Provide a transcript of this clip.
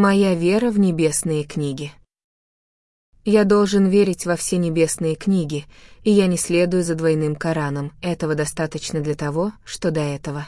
Моя вера в небесные книги. Я должен верить во все небесные книги, и я не следую за двойным Кораном. Этого достаточно для того, что до этого.